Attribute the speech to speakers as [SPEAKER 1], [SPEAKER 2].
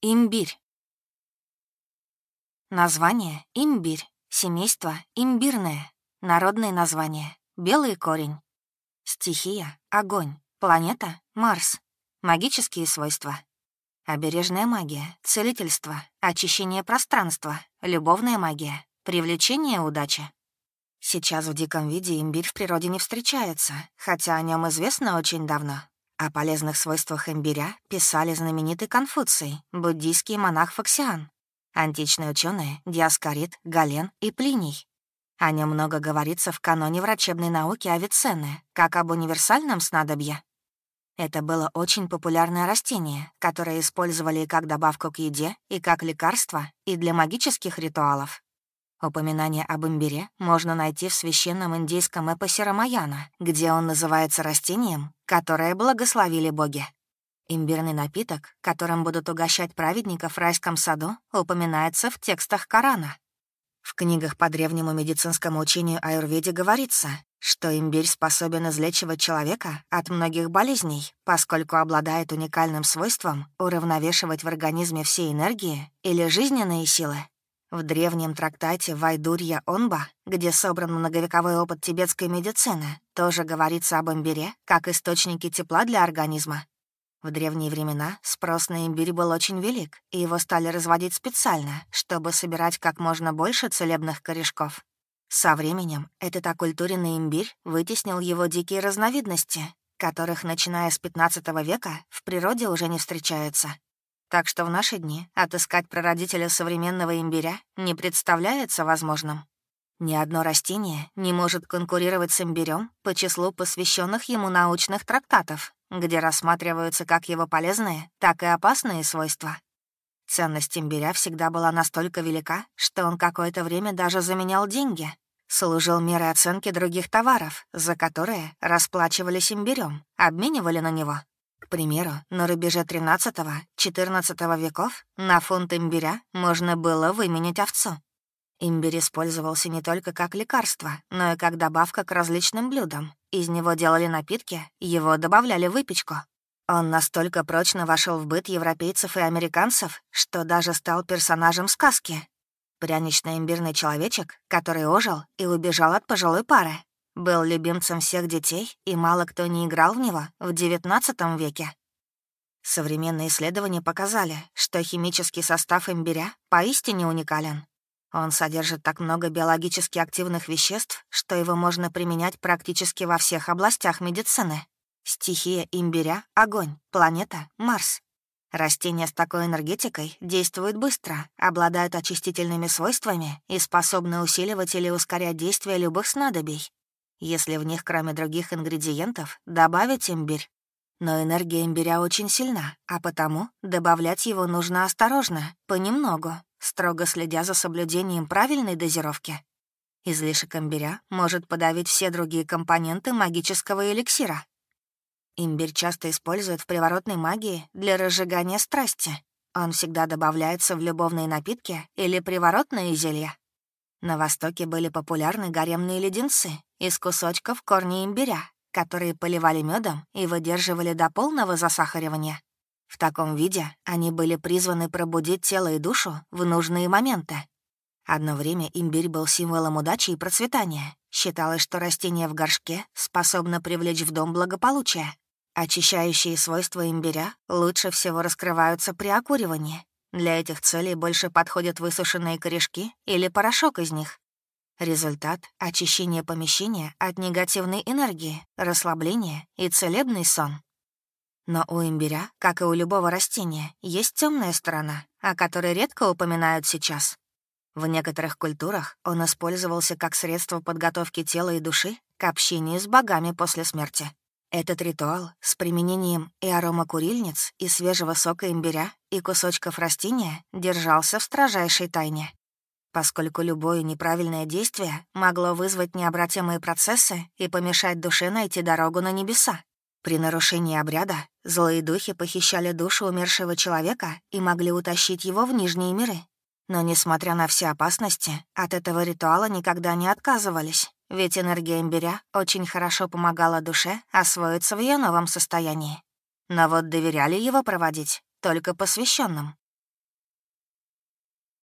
[SPEAKER 1] Имбирь. Название — имбирь. Семейство — имбирное. Народное название — белый корень. Стихия — огонь. Планета — Марс. Магические свойства. Обережная магия, целительство, очищение пространства, любовная магия, привлечение удачи. Сейчас в диком виде имбирь в природе не встречается, хотя о нем известно очень давно. О полезных свойствах имбиря писали знаменитый Конфуций, буддийский монах Фоксиан, античные ученые Диаскорид, Гален и Плиний. О нем много говорится в каноне врачебной науки Авиценны, как об универсальном снадобье. Это было очень популярное растение, которое использовали и как добавку к еде, и как лекарство, и для магических ритуалов. Упоминание об имбире можно найти в священном индийском эпосе Рамаяна, где он называется растением, которое благословили боги. Имбирный напиток, которым будут угощать праведников в райском саду, упоминается в текстах Корана. В книгах по древнему медицинскому учению аюрведе говорится, что имбирь способен излечивать человека от многих болезней, поскольку обладает уникальным свойством уравновешивать в организме все энергии или жизненные силы, в древнем трактате «Вайдурья Онба», где собран многовековой опыт тибетской медицины, тоже говорится об имбире как источнике тепла для организма. В древние времена спрос на имбирь был очень велик, и его стали разводить специально, чтобы собирать как можно больше целебных корешков. Со временем этот оккультуренный имбирь вытеснил его дикие разновидности, которых, начиная с 15 века, в природе уже не встречаются. Так что в наши дни отыскать прародителя современного имбиря не представляется возможным. Ни одно растение не может конкурировать с имбирем по числу посвященных ему научных трактатов, где рассматриваются как его полезные, так и опасные свойства. Ценность имбиря всегда была настолько велика, что он какое-то время даже заменял деньги, служил мерой оценки других товаров, за которые расплачивались имбирем, обменивали на него к примеру, на рубеже 13-14 веков на фунт имбиря можно было выменять овцу. Имбирь использовался не только как лекарство, но и как добавка к различным блюдам. Из него делали напитки, его добавляли в выпечку. Он настолько прочно вошел в быт европейцев и американцев, что даже стал персонажем сказки. Прянично-имбирный человечек, который ожил и убежал от пожилой пары, был любимцем всех детей, и мало кто не играл в него в XIX веке. Современные исследования показали, что химический состав имбиря поистине уникален. Он содержит так много биологически активных веществ, что его можно применять практически во всех областях медицины. Стихия имбиря — огонь, планета — Марс. Растения с такой энергетикой действуют быстро, обладают очистительными свойствами и способны усиливать или ускорять действие любых снадобий если в них, кроме других ингредиентов, добавить имбирь. Но энергия имбиря очень сильна, а потому добавлять его нужно осторожно, понемногу, строго следя за соблюдением правильной дозировки. Излишек имбиря может подавить все другие компоненты магического эликсира. Имбирь часто используют в приворотной магии для разжигания страсти. Он всегда добавляется в любовные напитки или приворотные зелья. На Востоке были популярны гаремные леденцы из кусочков корней имбиря, которые поливали медом и выдерживали до полного засахаривания. В таком виде они были призваны пробудить тело и душу в нужные моменты. Одно время имбирь был символом удачи и процветания. Считалось, что растение в горшке способно привлечь в дом благополучие. Очищающие свойства имбиря лучше всего раскрываются при окуривании, для этих целей больше подходят высушенные корешки или порошок из них. Результат — очищение помещения от негативной энергии, расслабление и целебный сон. Но у имбиря, как и у любого растения, есть темная сторона, о которой редко упоминают сейчас. В некоторых культурах он использовался как средство подготовки тела и души к общению с богами после смерти. Этот ритуал с применением и аромакурильниц, и свежего сока имбиря, и кусочков растения держался в строжайшей тайне. Поскольку любое неправильное действие могло вызвать необратимые процессы и помешать душе найти дорогу на небеса. При нарушении обряда злые духи похищали душу умершего человека и могли утащить его в нижние миры. Но, несмотря на все опасности, от этого ритуала никогда не отказывались. Ведь энергия имбиря очень хорошо помогала душе освоиться в ее новом состоянии. Но вот доверяли его проводить только посвященным.